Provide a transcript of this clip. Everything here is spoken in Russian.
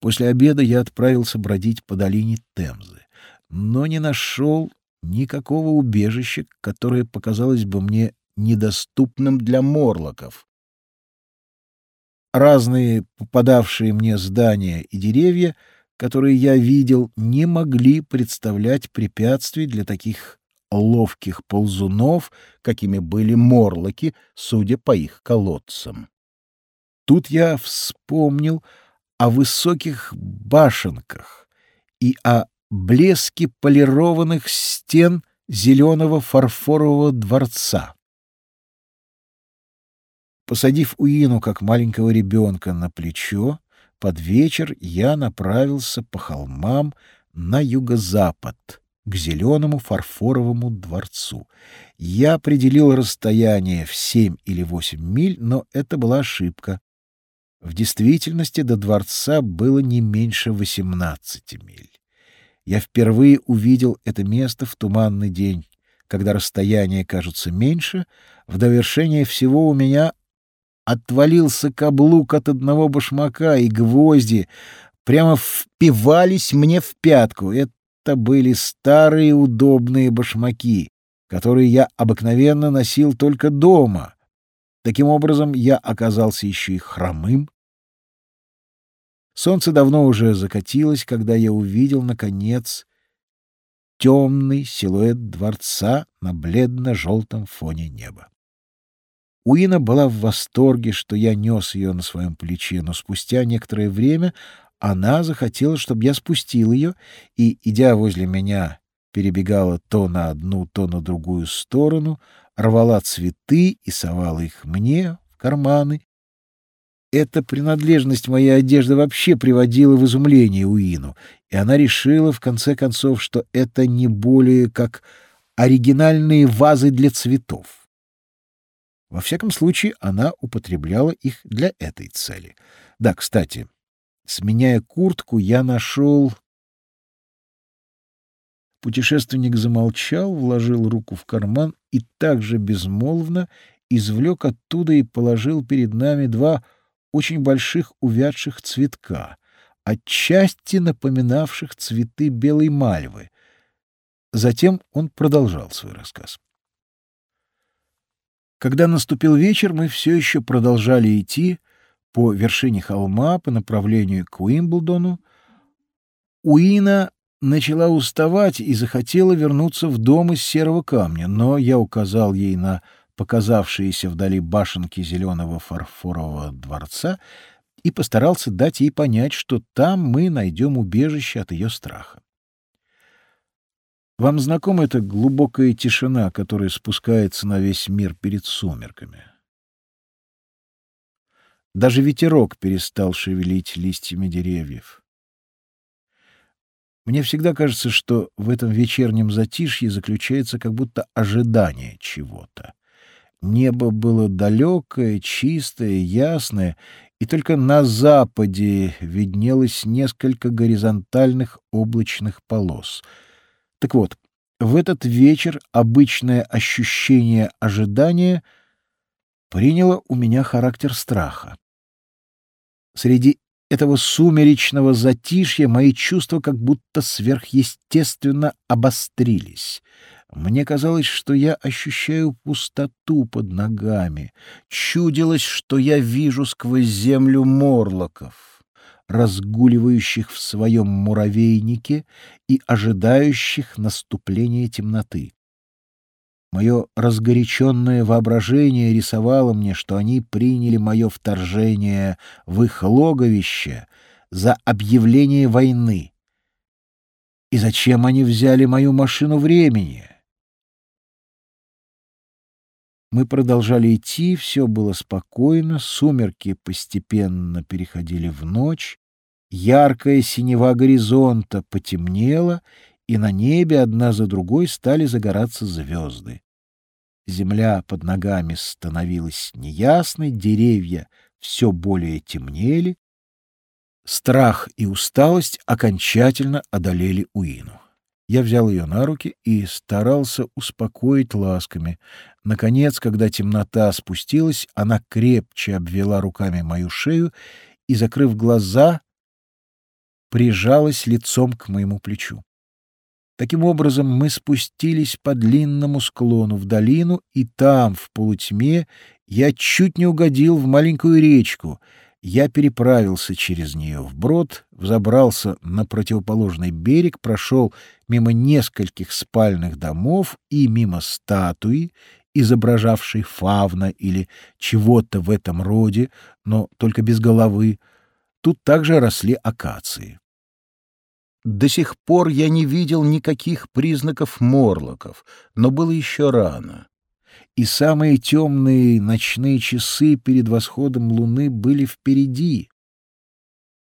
После обеда я отправился бродить по долине Темзы, но не нашел никакого убежища, которое показалось бы мне недоступным для морлоков. Разные попадавшие мне здания и деревья, которые я видел, не могли представлять препятствий для таких ловких ползунов, какими были морлоки, судя по их колодцам. Тут я вспомнил о высоких башенках и о блеске полированных стен зеленого фарфорового дворца. Посадив Уину как маленького ребенка на плечо, под вечер я направился по холмам на юго-запад, к зеленому фарфоровому дворцу. Я определил расстояние в семь или восемь миль, но это была ошибка. В действительности до дворца было не меньше восемнадцати миль. Я впервые увидел это место в туманный день, когда расстояния кажутся меньше, в довершение всего у меня отвалился каблук от одного башмака, и гвозди прямо впивались мне в пятку. Это были старые удобные башмаки, которые я обыкновенно носил только дома. Таким образом, я оказался еще и хромым. Солнце давно уже закатилось, когда я увидел, наконец, темный силуэт дворца на бледно-желтом фоне неба. Уина была в восторге, что я нес ее на своем плече, но спустя некоторое время она захотела, чтобы я спустил ее, и, идя возле меня, перебегала то на одну, то на другую сторону, рвала цветы и совала их мне в карманы. Эта принадлежность моей одежды вообще приводила в изумление Уину, и она решила, в конце концов, что это не более как оригинальные вазы для цветов. Во всяком случае, она употребляла их для этой цели. Да, кстати, Сменяя куртку, я нашел... Путешественник замолчал, вложил руку в карман и также безмолвно извлек оттуда и положил перед нами два очень больших увядших цветка, отчасти напоминавших цветы белой мальвы. Затем он продолжал свой рассказ. Когда наступил вечер, мы все еще продолжали идти, по вершине холма по направлению к Уимблдону, Уина начала уставать и захотела вернуться в дом из серого камня, но я указал ей на показавшиеся вдали башенки зеленого фарфорового дворца и постарался дать ей понять, что там мы найдем убежище от ее страха. Вам знакома эта глубокая тишина, которая спускается на весь мир перед сумерками? Даже ветерок перестал шевелить листьями деревьев. Мне всегда кажется, что в этом вечернем затишье заключается как будто ожидание чего-то. Небо было далекое, чистое, ясное, и только на западе виднелось несколько горизонтальных облачных полос. Так вот, в этот вечер обычное ощущение ожидания — приняло у меня характер страха. Среди этого сумеречного затишья мои чувства как будто сверхъестественно обострились. Мне казалось, что я ощущаю пустоту под ногами. Чудилось, что я вижу сквозь землю морлоков, разгуливающих в своем муравейнике и ожидающих наступления темноты. Мое разгоряченное воображение рисовало мне, что они приняли мое вторжение в их логовище за объявление войны. И зачем они взяли мою машину времени? Мы продолжали идти, все было спокойно, сумерки постепенно переходили в ночь, яркая синева горизонта потемнела, и на небе одна за другой стали загораться звезды. Земля под ногами становилась неясной, деревья все более темнели. Страх и усталость окончательно одолели Уину. Я взял ее на руки и старался успокоить ласками. Наконец, когда темнота спустилась, она крепче обвела руками мою шею и, закрыв глаза, прижалась лицом к моему плечу. Таким образом, мы спустились по длинному склону в долину, и там, в полутьме, я чуть не угодил в маленькую речку. Я переправился через нее вброд, взобрался на противоположный берег, прошел мимо нескольких спальных домов и мимо статуи, изображавшей фавна или чего-то в этом роде, но только без головы. Тут также росли акации. До сих пор я не видел никаких признаков морлоков, но было еще рано. И самые темные ночные часы перед восходом луны были впереди.